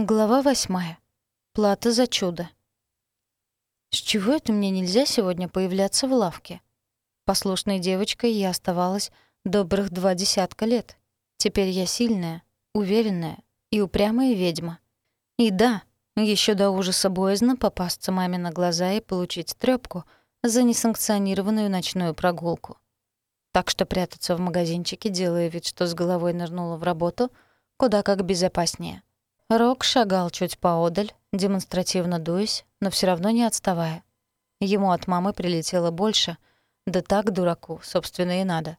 Глава восьмая. Плата за чудо. С чего это мне нельзя сегодня появляться в лавке? Послушной девочкой я оставалась добрых два десятка лет. Теперь я сильная, уверенная и упрямая ведьма. И да, еще до ужаса боязно попасться маме на глаза и получить трёпку за несанкционированную ночную прогулку. Так что прятаться в магазинчике, делая вид, что с головой нырнула в работу, куда как безопаснее. Рок шагал чуть поодаль, демонстративно дуясь, но все равно не отставая. Ему от мамы прилетело больше, да так дураку, собственно, и надо.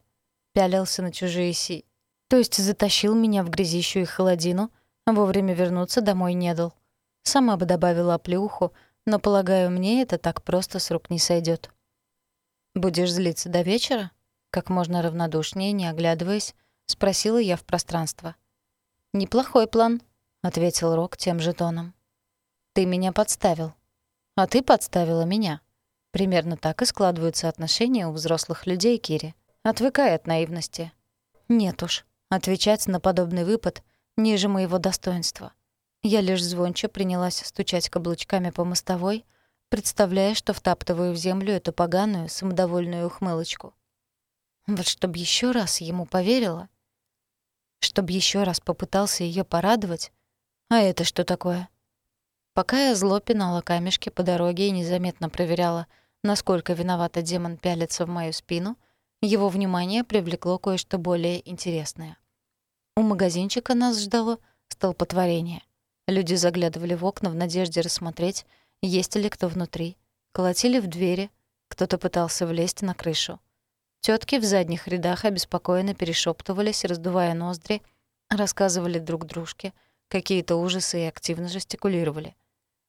Пялился на чужие си... То есть затащил меня в грязищу и холодину, а вовремя вернуться домой не дал. Сама бы добавила оплеуху, но, полагаю, мне это так просто с рук не сойдет. «Будешь злиться до вечера?» Как можно равнодушнее, не оглядываясь, спросила я в пространство. «Неплохой план», — ответил Рок тем же тоном. «Ты меня подставил. А ты подставила меня. Примерно так и складываются отношения у взрослых людей, Кири. Отвыкай от наивности». «Нет уж, отвечать на подобный выпад ниже моего достоинства». Я лишь звонче принялась стучать каблучками по мостовой, представляя, что втаптываю в землю эту поганую, самодовольную ухмылочку. Вот чтоб еще раз ему поверила, чтоб еще раз попытался ее порадовать, а это что такое? Пока я зло пинала камешки по дороге и незаметно проверяла, насколько виновата демон пялится в мою спину, его внимание привлекло кое-что более интересное. У магазинчика нас ждало столпотворение. Люди заглядывали в окна в надежде рассмотреть, есть ли кто внутри, колотили в двери, кто-то пытался влезть на крышу. Тётки в задних рядах обеспокоенно перешептывались, раздувая ноздри, рассказывали друг дружке — какие-то ужасы и активно жестикулировали.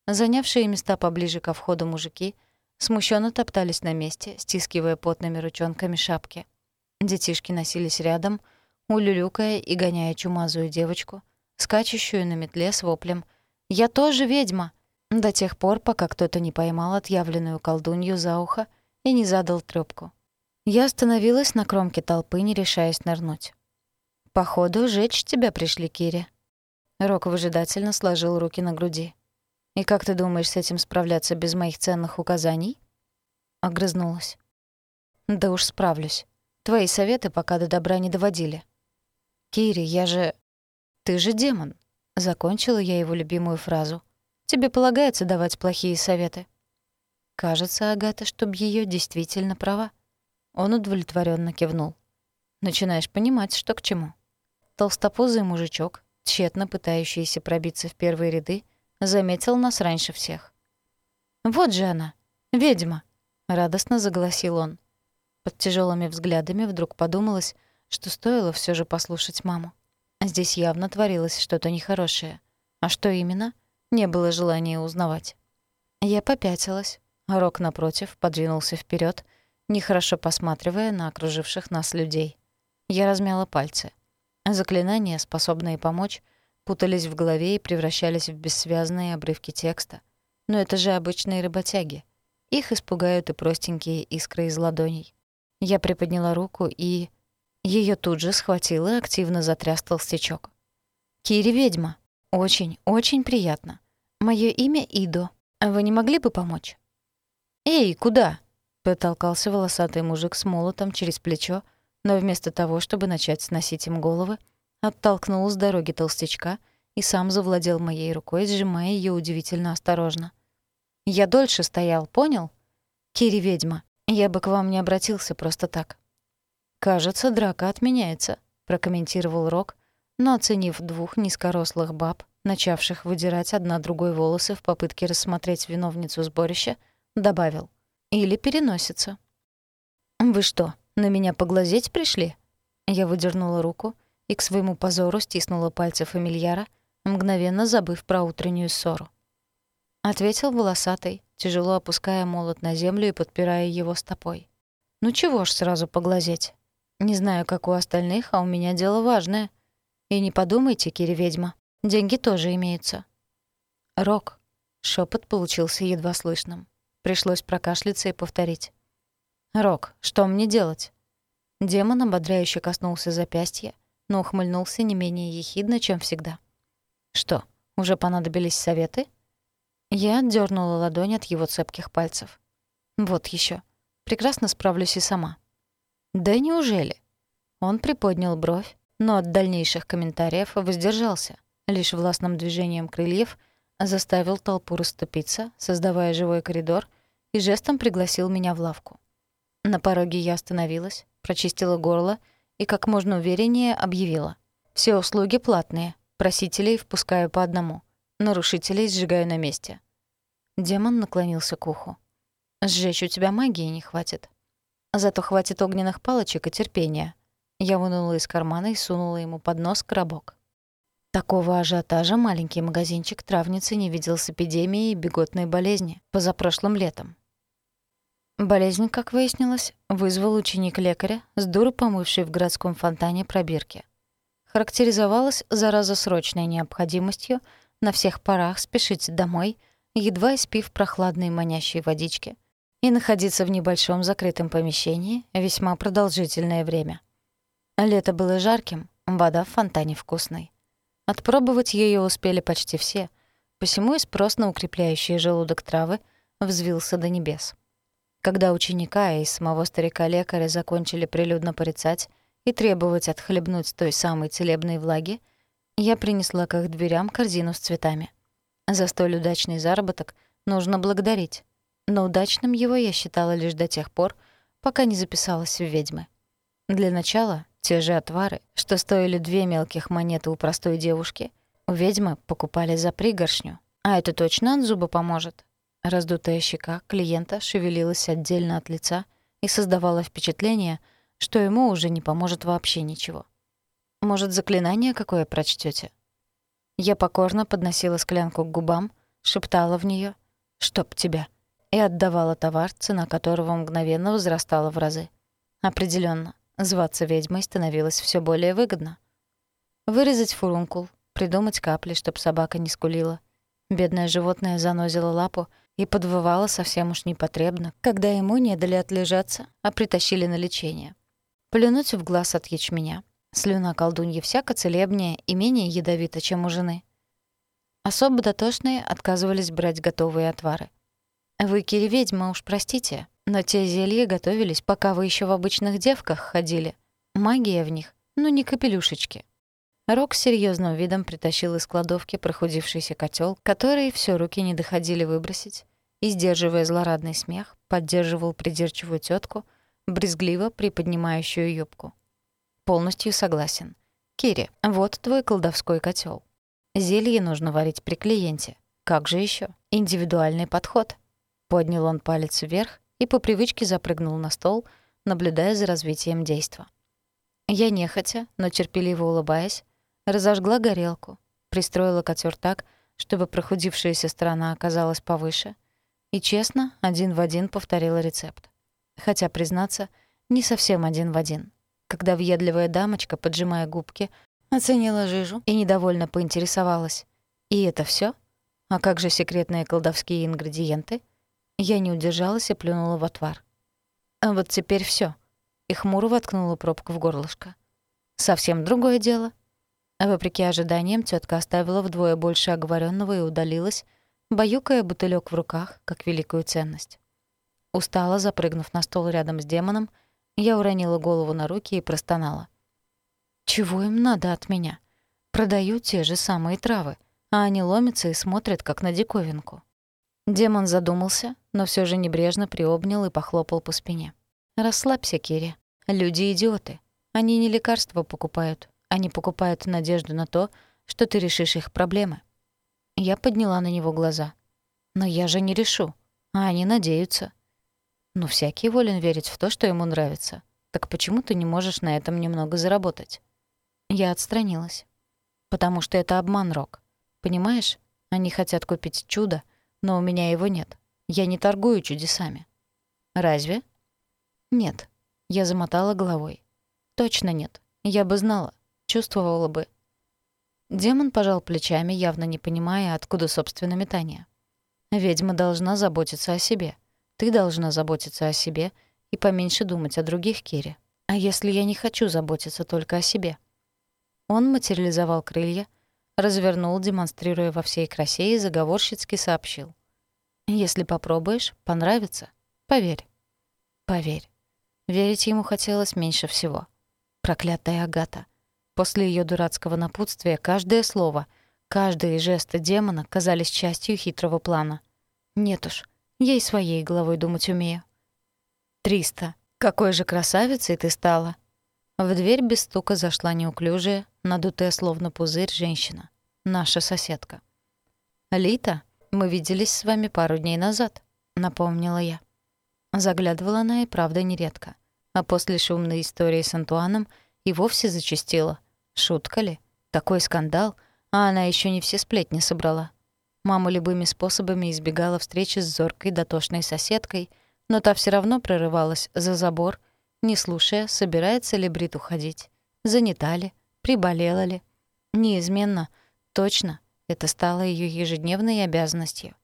Занявшие места поближе ко входу мужики смущенно топтались на месте, стискивая потными ручонками шапки. Детишки носились рядом, улюлюкая и гоняя чумазую девочку, скачущую на метле с воплем «Я тоже ведьма!» до тех пор, пока кто-то не поймал отъявленную колдунью за ухо и не задал трёпку. Я остановилась на кромке толпы, не решаясь нырнуть. «Походу, жечь тебя пришли, Кири», Рок выжидательно сложил руки на груди. «И как ты думаешь с этим справляться без моих ценных указаний?» Огрызнулась. «Да уж справлюсь. Твои советы пока до добра не доводили». «Кири, я же...» «Ты же демон», — закончила я его любимую фразу. «Тебе полагается давать плохие советы». Кажется, Агата, чтоб ее действительно права. Он удовлетворенно кивнул. Начинаешь понимать, что к чему. Толстопузый мужичок, тщетно пытающийся пробиться в первые ряды, заметил нас раньше всех. «Вот же она, ведьма!» — радостно загласил он. Под тяжелыми взглядами вдруг подумалось, что стоило все же послушать маму. Здесь явно творилось что-то нехорошее. А что именно, не было желания узнавать. Я попятилась, а Рок, напротив, подвинулся вперед, нехорошо посматривая на окруживших нас людей. Я размяла пальцы. Заклинания, способные помочь, путались в голове и превращались в бессвязные обрывки текста. Но это же обычные работяги. Их испугают и простенькие искры из ладоней. Я приподняла руку и... Её тут же схватил и активно затряс толстячок. «Кири ведьма. Очень, очень приятно. Моё имя Идо. Вы не могли бы помочь?» «Эй, куда?» — потолкался волосатый мужик с молотом через плечо, но вместо того, чтобы начать сносить им головы, оттолкнул с дороги толстячка и сам завладел моей рукой, сжимая ее удивительно осторожно. «Я дольше стоял, понял? Кири ведьма, я бы к вам не обратился просто так». «Кажется, драка отменяется», — прокомментировал Рок, но, оценив двух низкорослых баб, начавших выдирать одна другой волосы в попытке рассмотреть виновницу сборища, добавил. «Или переносится». «Вы что, на меня поглазеть пришли?» Я выдернула руку и к своему позору стиснула пальцы фамильяра, мгновенно забыв про утреннюю ссору. Ответил волосатый, тяжело опуская молот на землю и подпирая его стопой. «Ну чего ж сразу поглазеть? Не знаю, как у остальных, а у меня дело важное. И не подумайте, Кири-ведьма, деньги тоже имеются». «Рок». Шепот получился едва слышным. Пришлось прокашляться и повторить. «Рок, что мне делать?» Демон ободряюще коснулся запястья, но ухмыльнулся не менее ехидно, чем всегда. «Что, Уже понадобились советы? Я отдернула ладонь от его цепких пальцев. Вот еще. Прекрасно справлюсь и сама. Да неужели? Он приподнял бровь, но от дальнейших комментариев воздержался, лишь властным движением крыльев заставил толпу расступиться, создавая живой коридор, и жестом пригласил меня в лавку. На пороге я остановилась, прочистила горло и как можно увереннее объявила. «Все услуги платные, просителей впускаю по одному, нарушителей сжигаю на месте». Демон наклонился к уху. «Сжечь у тебя магии не хватит. Зато хватит огненных палочек и терпения». Я вынула из кармана и сунула ему под нос коробок. Такого ажиотажа маленький магазинчик травницы не видел с эпидемией беготной болезни позапрошлым летом. Болезнь, как выяснилось, вызвал ученик лекаря, с дуру помывший в городском фонтане пробирки. Характеризовалась зараза срочной необходимостью на всех парах спешить домой, едва испив прохладной манящей водички, и находиться в небольшом закрытом помещении весьма продолжительное время. Лето было жарким, вода в фонтане вкусной. Отпробовать ее успели почти все, посему и спрос на укрепляющие желудок травы взвился до небес. Когда ученика и самого старика-лекаря закончили прилюдно порицать и требовать отхлебнуть той самой целебной влаги, я принесла к их дверям корзину с цветами. За столь удачный заработок нужно благодарить, но удачным его я считала лишь до тех пор, пока не записалась в ведьмы. Для начала те же отвары, что стоили две мелких монеты у простой девушки, у ведьмы покупали за пригоршню. А это точно от зуба поможет. Раздутая щека клиента шевелилась отдельно от лица и создавала впечатление, что ему уже не поможет вообще ничего. «Может, заклинание какое прочтете? Я покорно подносила склянку к губам, шептала в нее «Чтоб тебя!» и отдавала товар, цена которого мгновенно возрастала в разы. Определенно, зваться ведьмой становилось все более выгодно. Вырезать фурункул, придумать капли, чтоб собака не скулила. Бедное животное занозило лапу и подвывало совсем уж непотребно, когда ему не дали отлежаться, а притащили на лечение. Плюнуть в глаз от ячменя. Слюна колдуньи всяко целебнее и менее ядовита, чем у жены. Особо дотошные отказывались брать готовые отвары. «Вы, Кири, ведьма, уж простите, но те зелья готовились, пока вы еще в обычных девках ходили. Магия в них, ну не капелюшечки». Рок с серьёзным видом притащил из кладовки прохудившийся котел, который все руки не доходили выбросить, и, сдерживая злорадный смех, поддерживал придирчивую тетку, брезгливо приподнимающую юбку. «Полностью согласен. Кири, вот твой колдовской котел. Зелье нужно варить при клиенте. Как же еще? Индивидуальный подход». Поднял он палец вверх и по привычке запрыгнул на стол, наблюдая за развитием действа. Я нехотя, но терпеливо улыбаясь, разожгла горелку, пристроила котёр так, чтобы прохудившаяся сторона оказалась повыше, и честно, один в один повторила рецепт. Хотя, признаться, не совсем один в один. Когда въедливая дамочка, поджимая губки, оценила жижу и недовольно поинтересовалась. «И это всё? А как же секретные колдовские ингредиенты?» Я не удержалась и плюнула в отвар. А вот теперь всё. И хмуро воткнула пробку в горлышко. Совсем другое дело. А вопреки ожиданиям, тетка оставила вдвое больше оговоренного и удалилась, баюкая бутылек в руках, как великую ценность. Устала, запрыгнув на стол рядом с демоном, я уронила голову на руки и простонала. «Чего им надо от меня? Продаю те же самые травы, а они ломятся и смотрят, как на диковинку». Демон задумался, но все же небрежно приобнял и похлопал по спине. «Расслабься, Кири. Люди — идиоты. Они не лекарства покупают, они покупают надежду на то, что ты решишь их проблемы. Я подняла на него глаза. Но я же не решу, а они надеются. Ну, всякий волен верить в то, что ему нравится. Так почему ты не можешь на этом немного заработать? Я отстранилась. Потому что это обман, Рок. Понимаешь? Они хотят купить чудо, но у меня его нет. Я не торгую чудесами. Разве? Нет. Я замотала головой. Точно нет. Я бы знала чувствовала бы. Демон пожал плечами, явно не понимая, откуда, собственно, метание. Ведьма должна заботиться о себе. Ты должна заботиться о себе и поменьше думать о других, Кире. А если я не хочу заботиться только о себе? Он материализовал крылья, развернул, демонстрируя во всей красе и заговорщицки сообщил. «Если попробуешь, понравится. Поверь». «Поверь». Верить ему хотелось меньше всего. Проклятая Агата. После ее дурацкого напутствия каждое слово, каждый жест демона казались частью хитрого плана. Нет уж, ей своей головой думать умею. «Триста. Какой же красавицей ты стала!» В дверь без стука зашла неуклюжая, надутая словно пузырь женщина. Наша соседка. «Лита, мы виделись с вами пару дней назад», — напомнила я. Заглядывала она и правда нередко. А после шумной истории с Антуаном и вовсе зачастила. Шутка ли? Такой скандал, а она еще не все сплетни собрала. Мама любыми способами избегала встречи с зоркой дотошной соседкой, но та все равно прорывалась за забор — не слушая, собирается ли Брит уходить, занята ли, приболела ли. Неизменно, точно, это стало ее ежедневной обязанностью.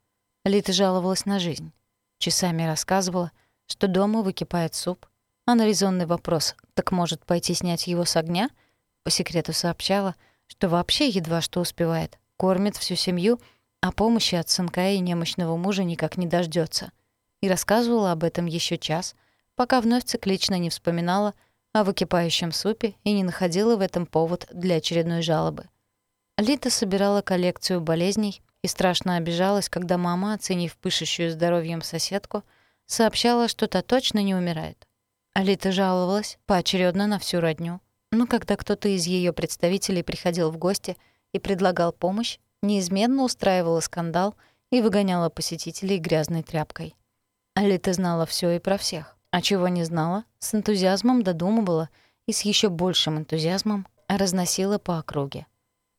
Лита жаловалась на жизнь. Часами рассказывала, что дома выкипает суп, а на резонный вопрос «так может пойти снять его с огня?» по секрету сообщала, что вообще едва что успевает, кормит всю семью, а помощи от сынка и немощного мужа никак не дождется. И рассказывала об этом еще час — пока вновь циклично не вспоминала о выкипающем супе и не находила в этом повод для очередной жалобы. Лита собирала коллекцию болезней и страшно обижалась, когда мама, оценив пышущую здоровьем соседку, сообщала, что та точно не умирает. Алита жаловалась поочередно на всю родню, но когда кто-то из ее представителей приходил в гости и предлагал помощь, неизменно устраивала скандал и выгоняла посетителей грязной тряпкой. Алита знала все и про всех. А чего не знала, с энтузиазмом додумывала и с еще большим энтузиазмом разносила по округе.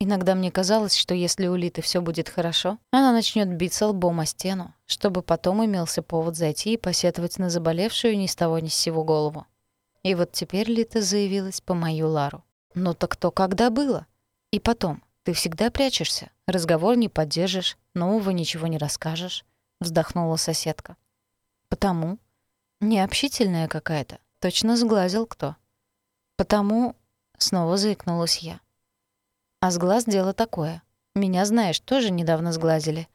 Иногда мне казалось, что если у Литы все будет хорошо, она начнет биться лбом о стену, чтобы потом имелся повод зайти и посетовать на заболевшую ни с того ни с сего голову. И вот теперь Лита заявилась по мою Лару. «Ну так то когда было? И потом, ты всегда прячешься, разговор не поддержишь, нового ничего не расскажешь», — вздохнула соседка. «Потому Необщительная какая-то. Точно сглазил кто. Потому... Снова заикнулась я. А сглаз дело такое. Меня, знаешь, тоже недавно сглазили.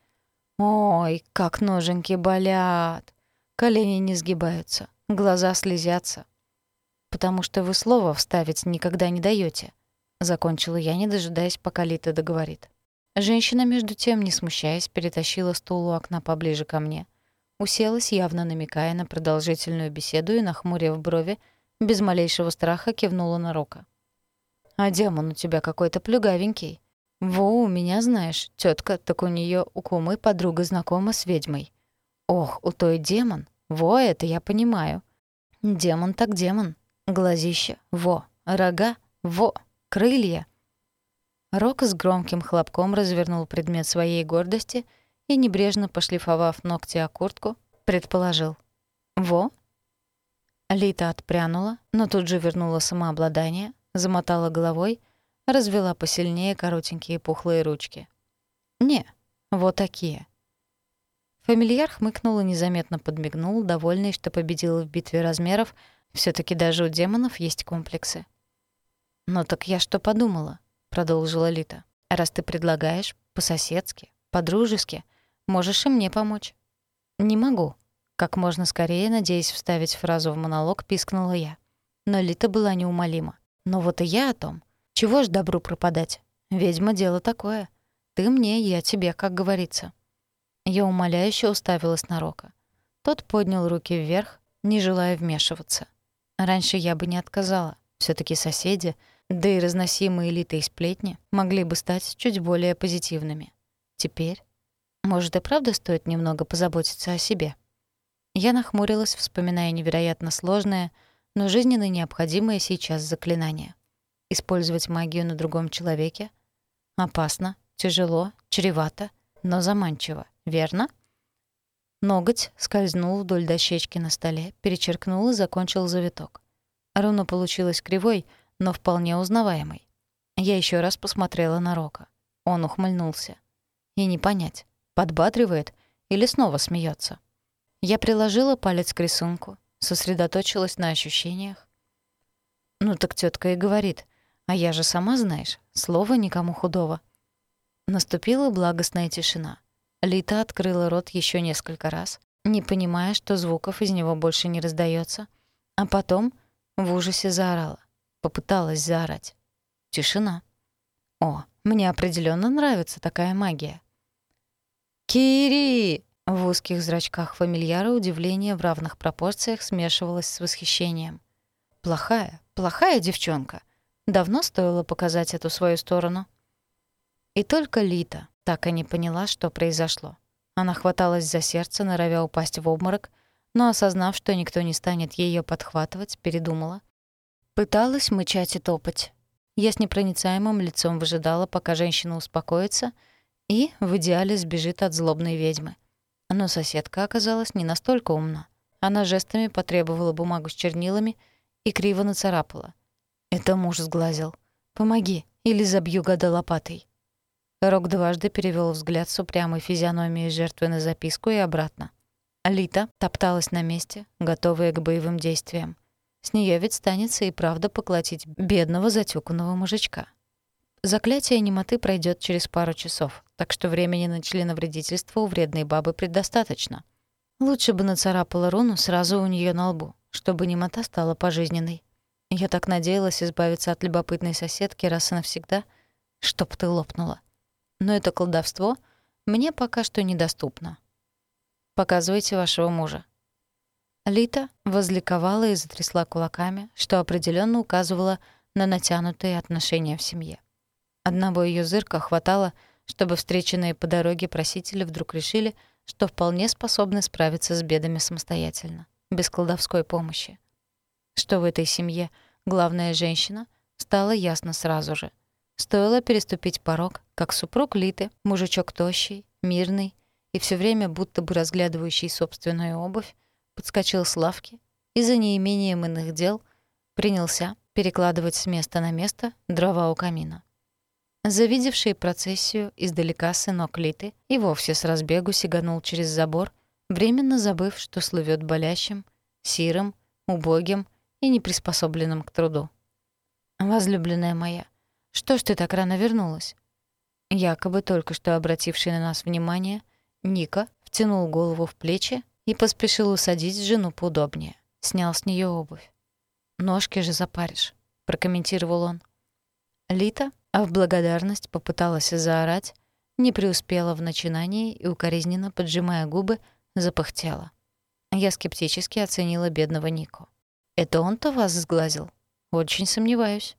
Ой, как ноженьки болят. Колени не сгибаются, глаза слезятся. Потому что вы слово вставить никогда не даёте. Закончила я, не дожидаясь, пока Лита договорит. Женщина, между тем, не смущаясь, перетащила стул у окна поближе ко мне — Уселась, явно намекая на продолжительную беседу и, нахмурив брови, без малейшего страха кивнула на Рока. «А демон у тебя какой-то плюгавенький. Во, у меня, знаешь, тетка, так у нее у кумы подруга знакома с ведьмой. Ох, у той демон. Во, это я понимаю. Демон так демон. Глазище. Во. Рога. Во. Крылья». Рок с громким хлопком развернул предмет своей гордости — и, небрежно пошлифовав ногти о куртку, предположил. «Во?» Лита отпрянула, но тут же вернула самообладание, замотала головой, развела посильнее коротенькие пухлые ручки. «Не, вот такие». Фамильяр хмыкнул и незаметно подмигнул, довольный, что победил в битве размеров, все таки даже у демонов есть комплексы. «Ну так я что подумала?» — продолжила Лита. «Раз ты предлагаешь, по-соседски, по-дружески, Можешь и мне помочь». «Не могу». Как можно скорее, надеясь вставить фразу в монолог, пискнула я. Но Лита была неумолима. «Но вот и я о том. Чего ж добру пропадать? Ведьма — дело такое. Ты мне, я тебе, как говорится». Я умоляюще уставилась на Рока. Тот поднял руки вверх, не желая вмешиваться. Раньше я бы не отказала. все таки соседи, да и разносимые элиты и сплетни могли бы стать чуть более позитивными. Теперь может, и правда стоит немного позаботиться о себе? Я нахмурилась, вспоминая невероятно сложное, но жизненно необходимое сейчас заклинание. Использовать магию на другом человеке? Опасно, тяжело, чревато, но заманчиво, верно? Ноготь скользнул вдоль дощечки на столе, перечеркнул и закончил завиток. Руна получилась кривой, но вполне узнаваемой. Я еще раз посмотрела на Рока. Он ухмыльнулся. И не понять, подбадривает или снова смеется. Я приложила палец к рисунку, сосредоточилась на ощущениях. Ну так тетка и говорит, а я же сама, знаешь, слова никому худого. Наступила благостная тишина. Лита открыла рот еще несколько раз, не понимая, что звуков из него больше не раздается, а потом в ужасе заорала. Попыталась заорать. Тишина. О, мне определенно нравится такая магия. «Кири!» В узких зрачках фамильяра удивление в равных пропорциях смешивалось с восхищением. «Плохая, плохая девчонка. Давно стоило показать эту свою сторону». И только Лита так и не поняла, что произошло. Она хваталась за сердце, норовя упасть в обморок, но, осознав, что никто не станет ее подхватывать, передумала. Пыталась мычать и топать. Я с непроницаемым лицом выжидала, пока женщина успокоится и, в идеале, сбежит от злобной ведьмы. Но соседка оказалась не настолько умна. Она жестами потребовала бумагу с чернилами и криво нацарапала. «Это муж сглазил. Помоги, или забью гада лопатой». Рок дважды перевел взгляд с упрямой физиономией жертвы на записку и обратно. Лита топталась на месте, готовая к боевым действиям. С нее ведь станется и правда поклотить бедного затюканного мужичка. Заклятие немоты пройдет через пару часов, так что времени на членовредительство у вредной бабы предостаточно. Лучше бы нацарапала руну сразу у нее на лбу, чтобы немота стала пожизненной. Я так надеялась избавиться от любопытной соседки раз и навсегда, чтоб ты лопнула. Но это колдовство мне пока что недоступно. Показывайте вашего мужа». Лита возликовала и затрясла кулаками, что определенно указывало на натянутые отношения в семье. Одного ее зырка хватало, чтобы встреченные по дороге просители вдруг решили, что вполне способны справиться с бедами самостоятельно, без колдовской помощи. Что в этой семье главная женщина, стало ясно сразу же. Стоило переступить порог, как супруг Литы, мужичок тощий, мирный, и все время, будто бы разглядывающий собственную обувь, подскочил с лавки и за неимением иных дел принялся перекладывать с места на место дрова у камина. Завидевший процессию издалека сынок Литы и вовсе с разбегу сиганул через забор, временно забыв, что слывет болящим, сирым, убогим и неприспособленным к труду. «Возлюбленная моя, что ж ты так рано вернулась?» Якобы только что обративший на нас внимание — Ника втянул голову в плечи и поспешил усадить жену поудобнее. Снял с нее обувь. «Ножки же запаришь», — прокомментировал он. Лита, а в благодарность попыталась заорать, не преуспела в начинании и, укоризненно поджимая губы, запыхтела. Я скептически оценила бедного Нику. «Это он-то вас сглазил?» «Очень сомневаюсь».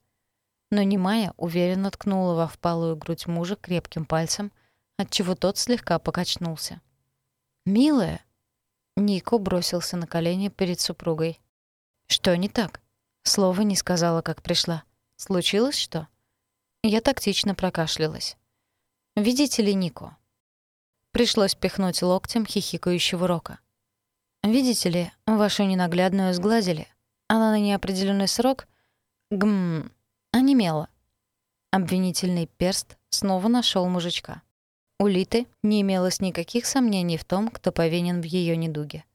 Но Немая уверенно ткнула во впалую грудь мужа крепким пальцем — отчего тот слегка покачнулся. «Милая!» Нико бросился на колени перед супругой. «Что не так?» Слова не сказала, как пришла. «Случилось что?» Я тактично прокашлялась. «Видите ли, Нико?» Пришлось пихнуть локтем хихикающего Рока. «Видите ли, вашу ненаглядную сглазили. Она на неопределенный срок... Гм... онемела». Обвинительный перст снова нашел мужичка. У Литы не имелось никаких сомнений в том, кто повинен в ее недуге.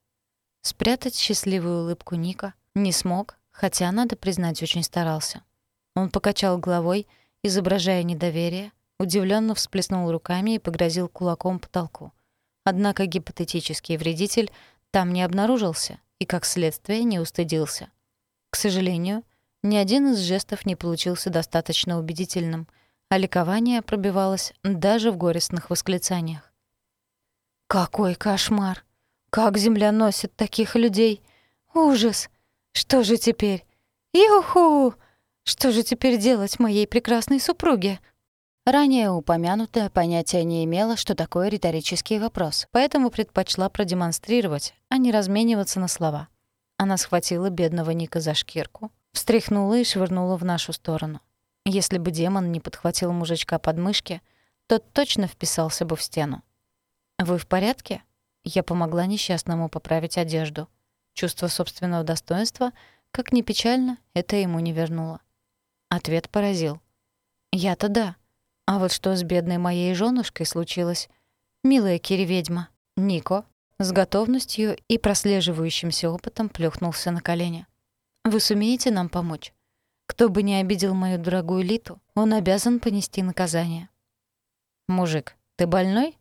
Спрятать счастливую улыбку Ника не смог, хотя, надо признать, очень старался. Он покачал головой, изображая недоверие, удивленно всплеснул руками и погрозил кулаком потолку. Однако гипотетический вредитель там не обнаружился и, как следствие, не устыдился. К сожалению, ни один из жестов не получился достаточно убедительным — а ликование пробивалось даже в горестных восклицаниях. «Какой кошмар! Как земля носит таких людей! Ужас! Что же теперь? Юху! Что же теперь делать моей прекрасной супруге?» Ранее упомянутое понятие не имело, что такое риторический вопрос, поэтому предпочла продемонстрировать, а не размениваться на слова. Она схватила бедного Ника за шкирку, встряхнула и швырнула в нашу сторону. Если бы демон не подхватил мужичка под мышки, тот точно вписался бы в стену. «Вы в порядке?» Я помогла несчастному поправить одежду. Чувство собственного достоинства, как ни печально, это ему не вернуло. Ответ поразил. «Я-то да. А вот что с бедной моей женушкой случилось? Милая Кири-ведьма, Нико, с готовностью и прослеживающимся опытом плюхнулся на колени. Вы сумеете нам помочь?» Кто бы ни обидел мою дорогую Литу, он обязан понести наказание. «Мужик, ты больной?»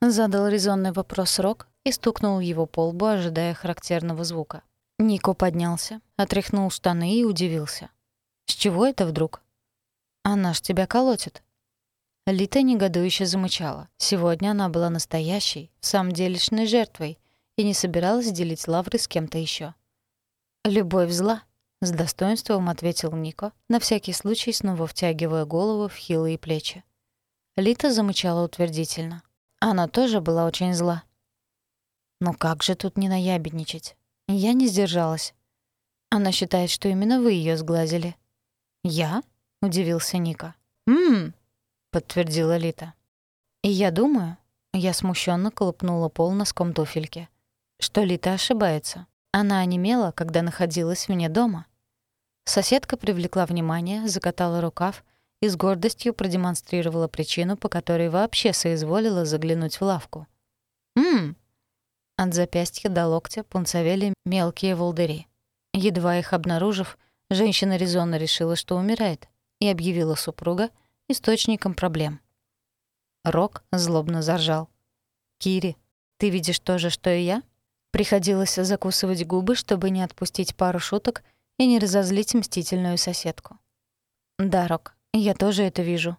Задал резонный вопрос Рок и стукнул его по лбу, ожидая характерного звука. Нико поднялся, отряхнул штаны и удивился. «С чего это вдруг?» «Она ж тебя колотит». Лита негодующе замычала. Сегодня она была настоящей, в самом делешной жертвой и не собиралась делить лавры с кем-то еще. «Любовь зла», — с достоинством ответил Нико, на всякий случай снова втягивая голову в хилые плечи. Лита замычала утвердительно. Она тоже была очень зла. «Ну как же тут не наябедничать?» Я не сдержалась. Она считает, что именно вы ее сглазили. «Я?» — удивился Ника. «М-м-м», подтвердила Лита. «И я думаю...» — я смущенно колупнула пол носком туфельки. «Что Лита ошибается. Она онемела, когда находилась вне дома». Соседка привлекла внимание, закатала рукав и с гордостью продемонстрировала причину, по которой вообще соизволила заглянуть в лавку. «М-м!» От запястья до локтя пунцовели мелкие волдыри. Едва их обнаружив, женщина резонно решила, что умирает, и объявила супруга источником проблем. Рок злобно заржал. «Кири, ты видишь то же, что и я?» Приходилось закусывать губы, чтобы не отпустить пару шуток и не разозлить мстительную соседку. «Да, Рок, я тоже это вижу».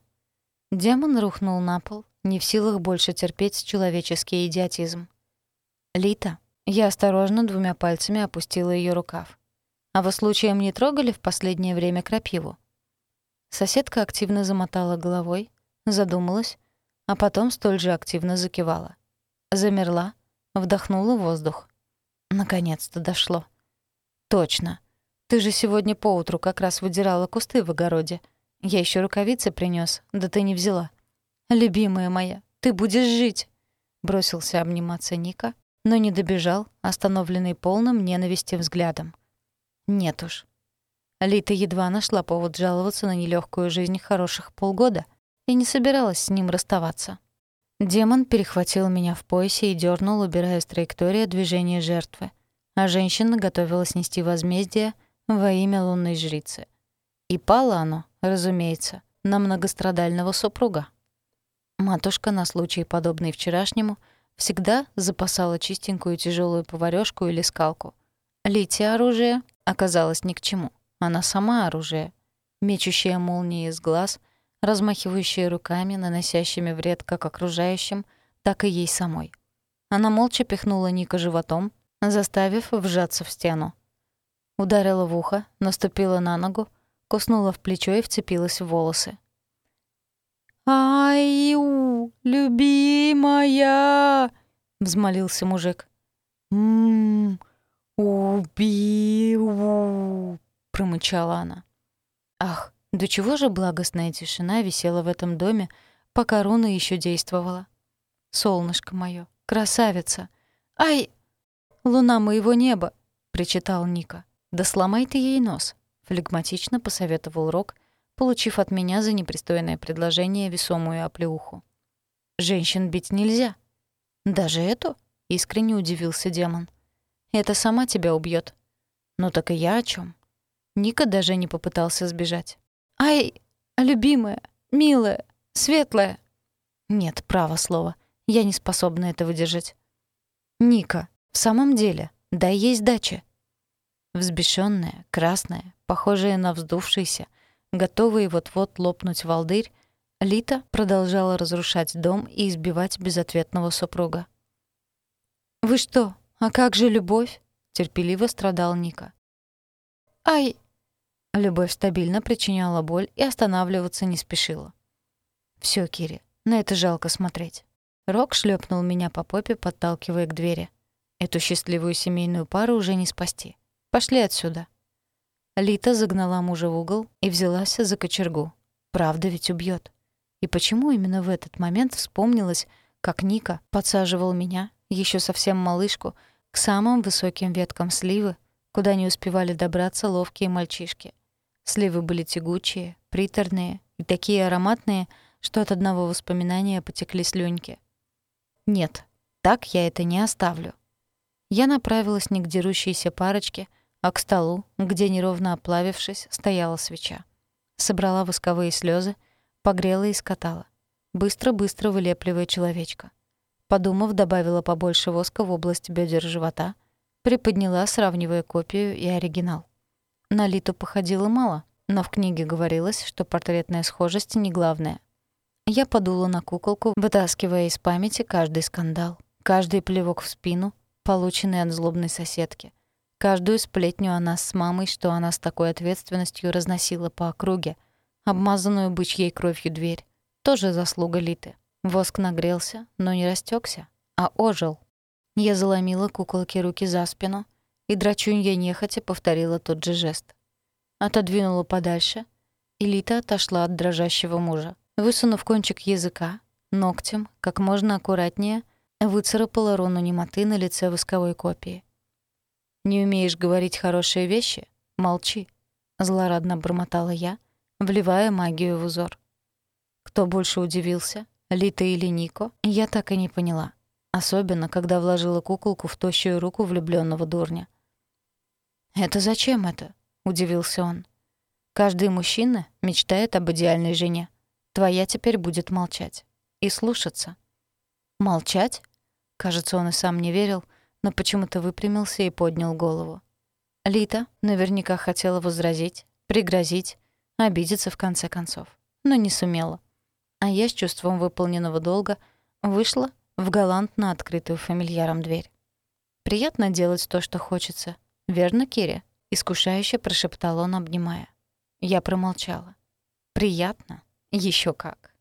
Демон рухнул на пол, не в силах больше терпеть человеческий идиотизм. «Лита». Я осторожно двумя пальцами опустила ее рукав. «А вы случаем не трогали в последнее время крапиву?» Соседка активно замотала головой, задумалась, а потом столь же активно закивала. Замерла, вдохнула воздух. Наконец-то дошло. «Точно. Ты же сегодня поутру как раз выдирала кусты в огороде. Я еще рукавицы принес, да ты не взяла. Любимая моя, ты будешь жить!» Бросился обниматься Ника, но не добежал, остановленный полным ненависти взглядом. Нет уж. Лита едва нашла повод жаловаться на нелегкую жизнь хороших полгода и не собиралась с ним расставаться. Демон перехватил меня в поясе и дернул, убирая с траектории движения жертвы, а женщина готовилась нести возмездие во имя лунной жрицы. И пало оно, разумеется, на многострадального супруга. Матушка на случай, подобный вчерашнему — всегда запасала чистенькую тяжелую поварёшку или скалку. Лите оружие оказалось ни к чему. Она сама оружие. Мечущая молнии из глаз, размахивающая руками, наносящими вред как окружающим, так и ей самой. Она молча пихнула Ника животом, заставив вжаться в стену. Ударила в ухо, наступила на ногу, куснула в плечо и вцепилась в волосы. «Аю, любимая!» — взмолился мужик. «М-м, убью!» — промычала она. Ах, до чего же благостная тишина висела в этом доме, пока руна еще действовала. «Солнышко мое, красавица! Ай! Луна моего неба!» — причитал Ника. «Да сломай ты ей нос!» — флегматично посоветовал Рок, получив от меня за непристойное предложение весомую оплеуху. «Женщин бить нельзя». «Даже эту?» — искренне удивился демон. «Это сама тебя убьет. «Ну так и я о чем? Ника даже не попытался сбежать. «Ай, любимая, милая, светлая!» «Нет, право слово. Я не способна это выдержать». «Ника, в самом деле, дай ей сдачи». Взбешенная, красная, похожая на вздувшийся, Готовый вот-вот лопнуть волдырь, Лита продолжала разрушать дом и избивать безответного супруга. «Вы что? А как же любовь?» — терпеливо страдал Ника. «Ай!» Любовь стабильно причиняла боль и останавливаться не спешила. «Всё, Кири, на это жалко смотреть». Рок шлепнул меня по попе, подталкивая к двери. «Эту счастливую семейную пару уже не спасти. Пошли отсюда». Лита загнала мужа в угол и взялась за кочергу. Правда ведь убьет. И почему именно в этот момент вспомнилось, как Ника подсаживал меня, еще совсем малышку, к самым высоким веткам сливы, куда не успевали добраться ловкие мальчишки. Сливы были тягучие, приторные и такие ароматные, что от одного воспоминания потекли слюньки. Нет, так я это не оставлю. Я направилась не к дерущейся парочке, а к столу, где, неровно оплавившись, стояла свеча. Собрала восковые слезы, погрела и скатала. быстро-быстро вылепливая человечка. Подумав, добавила побольше воска в область бедер живота, приподняла, сравнивая копию и оригинал. На Литу походило мало, но в книге говорилось, что портретная схожесть не главное. Я подула на куколку, вытаскивая из памяти каждый скандал, каждый плевок в спину, полученный от злобной соседки, каждую сплетню о нас с мамой, что она с такой ответственностью разносила по округе, обмазанную бычьей кровью дверь. Тоже заслуга Литы. Воск нагрелся, но не растекся, а ожил. Я заломила куколке руки за спину, и драчунья нехотя повторила тот же жест. Отодвинула подальше, и Лита отошла от дрожащего мужа. Высунув кончик языка, ногтем, как можно аккуратнее, выцарапала руну немоты на лице восковой копии. «Не умеешь говорить хорошие вещи? Молчи», — злорадно бормотала я, вливая магию в узор. Кто больше удивился, Лита или Нико, я так и не поняла. Особенно, когда вложила куколку в тощую руку влюблённого дурня. «Это зачем это?» — удивился он. «Каждый мужчина мечтает об идеальной жене. Твоя теперь будет молчать. И слушаться». «Молчать?» Кажется, он и сам не верил, но почему-то выпрямился и поднял голову. Лита наверняка хотела возразить, пригрозить, обидеться в конце концов, но не сумела. А я с чувством выполненного долга вышла в галантно открытую фамильяром дверь. «Приятно делать то, что хочется. Верно, Кири?» — искушающе прошептал он, обнимая. Я промолчала. «Приятно? Еще как!»